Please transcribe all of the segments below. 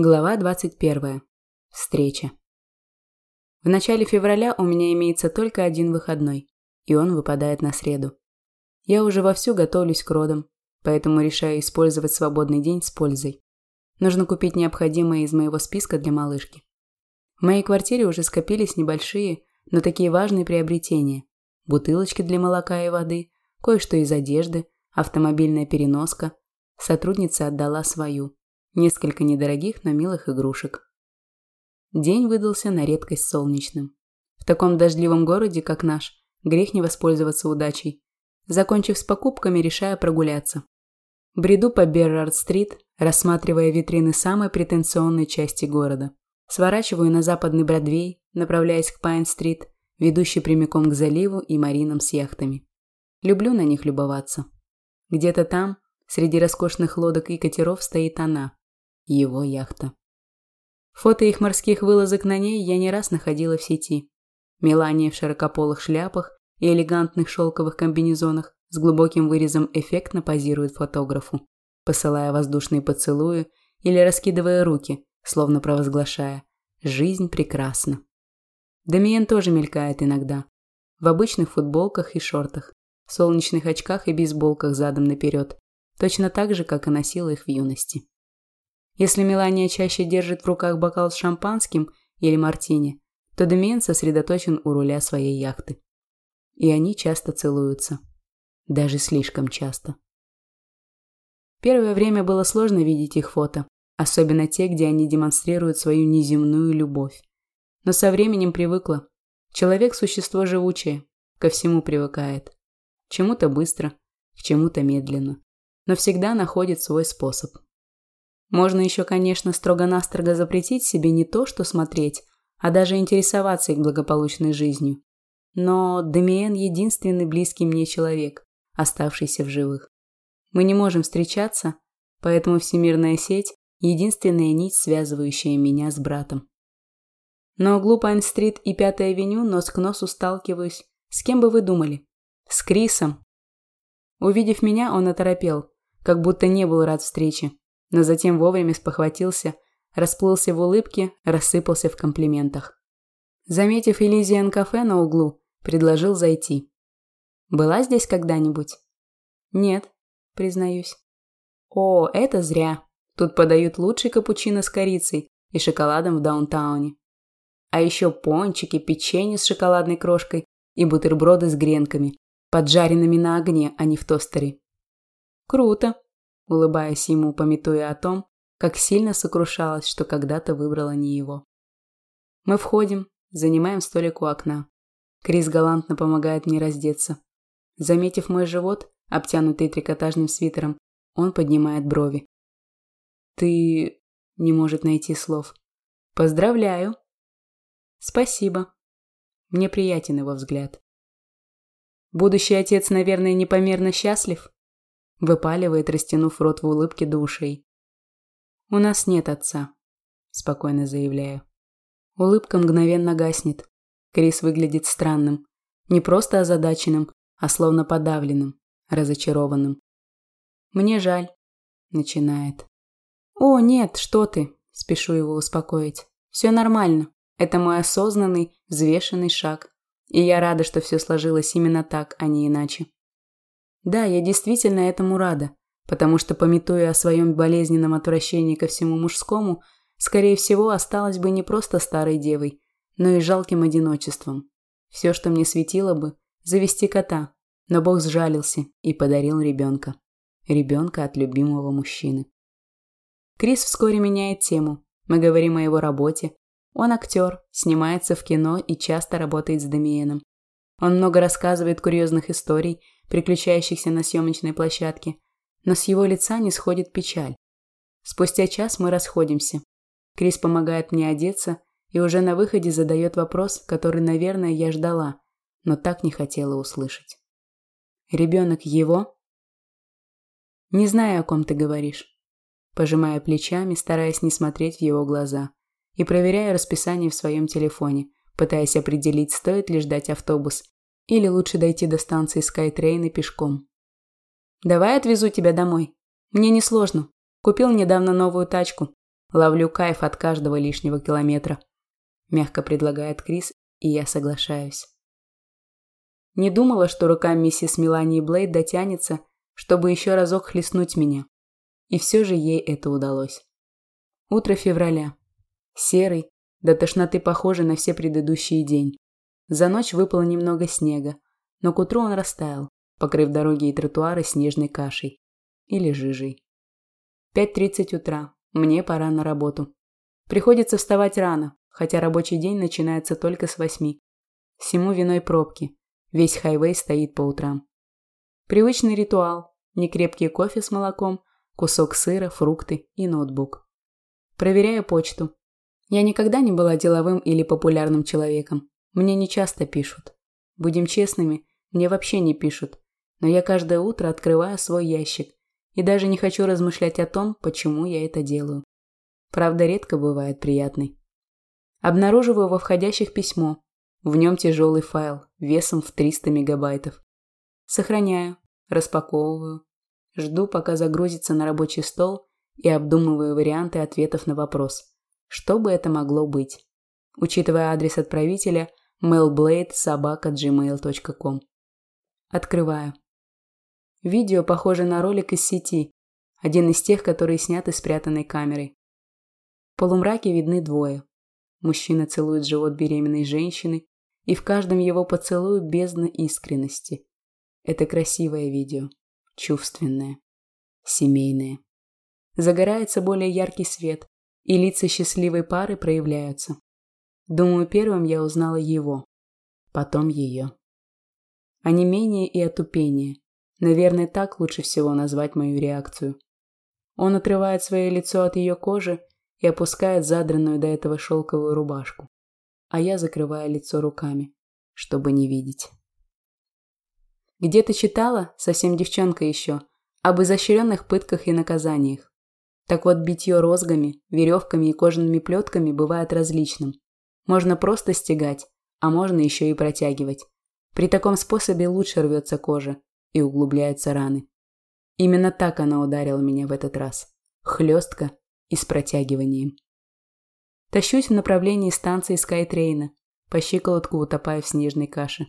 Глава 21. Встреча. В начале февраля у меня имеется только один выходной, и он выпадает на среду. Я уже вовсю готовлюсь к родам, поэтому решаю использовать свободный день с пользой. Нужно купить необходимое из моего списка для малышки. В моей квартире уже скопились небольшие, но такие важные приобретения. Бутылочки для молока и воды, кое-что из одежды, автомобильная переноска. Сотрудница отдала свою – Несколько недорогих, но милых игрушек. День выдался на редкость солнечным. В таком дождливом городе, как наш, грех не воспользоваться удачей. Закончив с покупками, решаю прогуляться. Бреду по Беррард-стрит, рассматривая витрины самой претенционной части города. Сворачиваю на западный Бродвей, направляясь к Пайн-стрит, ведущий прямиком к заливу и маринам с яхтами. Люблю на них любоваться. Где-то там, среди роскошных лодок и катеров, стоит она, его яхта. Фото их морских вылазок на ней я не раз находила в сети. Мелания в широкополых шляпах и элегантных шелковых комбинезонах с глубоким вырезом эффектно позирует фотографу, посылая воздушные поцелуи или раскидывая руки, словно провозглашая «Жизнь прекрасна». Дамиен тоже мелькает иногда. В обычных футболках и шортах, солнечных очках и бейсболках задом наперед, точно так же, как и носила их в юности. Если Мелания чаще держит в руках бокал с шампанским или мартини, то Демиен сосредоточен у руля своей яхты. И они часто целуются. Даже слишком часто. Первое время было сложно видеть их фото, особенно те, где они демонстрируют свою неземную любовь. Но со временем привыкла. Человек – существо живучее, ко всему привыкает. чему-то быстро, к чему-то медленно. Но всегда находит свой способ. Можно еще, конечно, строго-настрого запретить себе не то, что смотреть, а даже интересоваться их благополучной жизнью. Но Демиен – единственный близкий мне человек, оставшийся в живых. Мы не можем встречаться, поэтому всемирная сеть – единственная нить, связывающая меня с братом. На углу Пайн-стрит и Пятой авеню нос к носу сталкиваюсь. С кем бы вы думали? С Крисом. Увидев меня, он оторопел, как будто не был рад встрече но затем вовремя спохватился, расплылся в улыбке, рассыпался в комплиментах. Заметив Элизиан кафе на углу, предложил зайти. «Была здесь когда-нибудь?» «Нет», признаюсь. «О, это зря. Тут подают лучший капучино с корицей и шоколадом в даунтауне. А еще пончики, печенье с шоколадной крошкой и бутерброды с гренками, поджаренными на огне, а не в тостере. Круто улыбаясь ему, пометуя о том, как сильно сокрушалась, что когда-то выбрала не его. Мы входим, занимаем столик у окна. Крис галантно помогает мне раздеться. Заметив мой живот, обтянутый трикотажным свитером, он поднимает брови. «Ты...» – не может найти слов. «Поздравляю!» «Спасибо!» Мне приятен его взгляд. Будущий отец, наверное, непомерно счастлив? Выпаливает, растянув рот в улыбке до ушей. «У нас нет отца», – спокойно заявляю. Улыбка мгновенно гаснет. Крис выглядит странным. Не просто озадаченным, а словно подавленным, разочарованным. «Мне жаль», – начинает. «О, нет, что ты!» – спешу его успокоить. «Все нормально. Это мой осознанный, взвешенный шаг. И я рада, что все сложилось именно так, а не иначе. Да, я действительно этому рада, потому что, пометуя о своем болезненном отвращении ко всему мужскому, скорее всего, осталась бы не просто старой девой, но и жалким одиночеством. Все, что мне светило бы – завести кота, но Бог сжалился и подарил ребенка. Ребенка от любимого мужчины. Крис вскоре меняет тему. Мы говорим о его работе. Он актер, снимается в кино и часто работает с Демиеном. Он много рассказывает курьезных историй – приключающихся на съемочной площадке, но с его лица не сходит печаль. Спустя час мы расходимся. Крис помогает мне одеться и уже на выходе задает вопрос, который, наверное, я ждала, но так не хотела услышать. «Ребенок его?» «Не знаю, о ком ты говоришь». Пожимая плечами, стараясь не смотреть в его глаза, и проверяю расписание в своем телефоне, пытаясь определить, стоит ли ждать автобус или лучше дойти до станции Скайтрейна пешком. «Давай отвезу тебя домой. Мне несложно. Купил недавно новую тачку. Ловлю кайф от каждого лишнего километра. Мягко предлагает Крис, и я соглашаюсь. Не думала, что рука миссис Мелании Блейд дотянется, чтобы еще разок хлестнуть меня. И все же ей это удалось. Утро февраля. Серый, до тошноты похожий на все предыдущие день. За ночь выпало немного снега, но к утру он растаял, покрыв дороги и тротуары снежной кашей. Или жижей. 5.30 утра. Мне пора на работу. Приходится вставать рано, хотя рабочий день начинается только с восьми. Всему виной пробки. Весь хайвей стоит по утрам. Привычный ритуал. Некрепкий кофе с молоком, кусок сыра, фрукты и ноутбук. Проверяю почту. Я никогда не была деловым или популярным человеком. Мне не часто пишут. Будем честными, мне вообще не пишут. Но я каждое утро открываю свой ящик и даже не хочу размышлять о том, почему я это делаю. Правда, редко бывает приятный. Обнаруживаю во входящих письмо. В нем тяжелый файл, весом в 300 мегабайтов. Сохраняю, распаковываю. Жду, пока загрузится на рабочий стол и обдумываю варианты ответов на вопрос. Что бы это могло быть? Учитывая адрес отправителя mailblade.sobaka.gmail.com Открываю. Видео похоже на ролик из сети, один из тех, которые сняты спрятанной камерой. В полумраке видны двое. Мужчина целует живот беременной женщины, и в каждом его поцелую бездна искренности. Это красивое видео, чувственное, семейное. Загорается более яркий свет, и лица счастливой пары проявляются. Думаю, первым я узнала его, потом ее. Не менее и отупение – Наверное, так лучше всего назвать мою реакцию. Он отрывает свое лицо от ее кожи и опускает задранную до этого шелковую рубашку. А я закрываю лицо руками, чтобы не видеть. Где-то читала, совсем девчонка еще, об изощренных пытках и наказаниях. Так вот, битье розгами, веревками и кожаными плетками бывает различным. Можно просто стегать, а можно еще и протягивать. При таком способе лучше рвется кожа, и углубляются раны. Именно так она ударила меня в этот раз. Хлестко и с протягиванием. Тащусь в направлении станции Скайтрейна, по щиколотку утопая в снежной каше.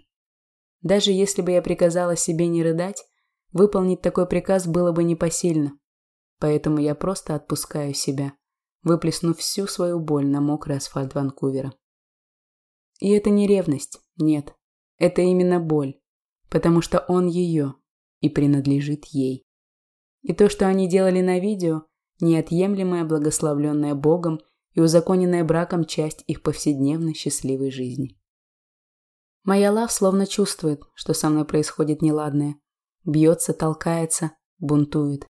Даже если бы я приказала себе не рыдать, выполнить такой приказ было бы непосильно. Поэтому я просто отпускаю себя, выплеснув всю свою боль на мокрый асфальт Ванкувера. И это не ревность, нет. Это именно боль, потому что он ее и принадлежит ей. И то, что они делали на видео, неотъемлемая, благословленная Богом и узаконенная браком часть их повседневной счастливой жизни. Моя лав словно чувствует, что со мной происходит неладное. Бьется, толкается, бунтует.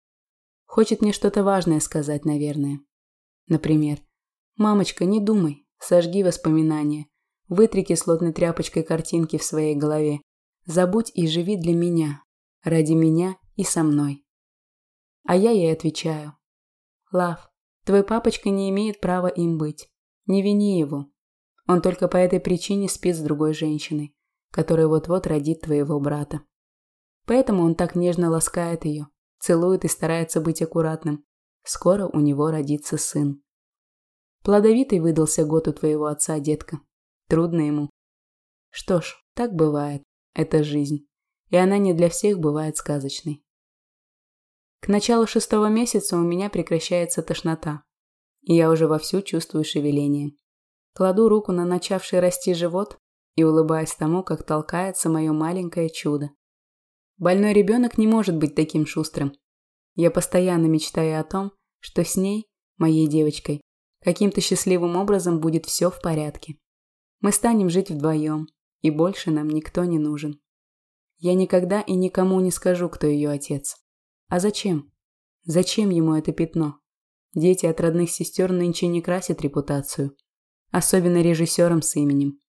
Хочет мне что-то важное сказать, наверное. Например, «Мамочка, не думай, сожги воспоминания, вытри кислотной тряпочкой картинки в своей голове Забудь и живи для меня, ради меня и со мной. А я ей отвечаю. Лав, твой папочка не имеет права им быть. Не вини его. Он только по этой причине спит с другой женщиной, которая вот-вот родит твоего брата. Поэтому он так нежно ласкает ее, целует и старается быть аккуратным. Скоро у него родится сын. Плодовитый выдался год у твоего отца, детка. Трудно ему. Что ж, так бывает. Это жизнь, и она не для всех бывает сказочной. К началу шестого месяца у меня прекращается тошнота, и я уже вовсю чувствую шевеление. Кладу руку на начавший расти живот и улыбаюсь тому, как толкается мое маленькое чудо. Больной ребенок не может быть таким шустрым. Я постоянно мечтаю о том, что с ней, моей девочкой, каким-то счастливым образом будет все в порядке. Мы станем жить вдвоем, и больше нам никто не нужен. Я никогда и никому не скажу, кто ее отец. А зачем? Зачем ему это пятно? Дети от родных сестер нынче не красят репутацию. Особенно режиссерам с именем.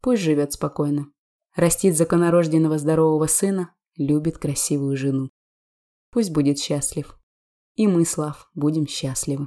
Пусть живет спокойно. Растит законорожденного здорового сына, любит красивую жену. Пусть будет счастлив. И мы, Слав, будем счастливы.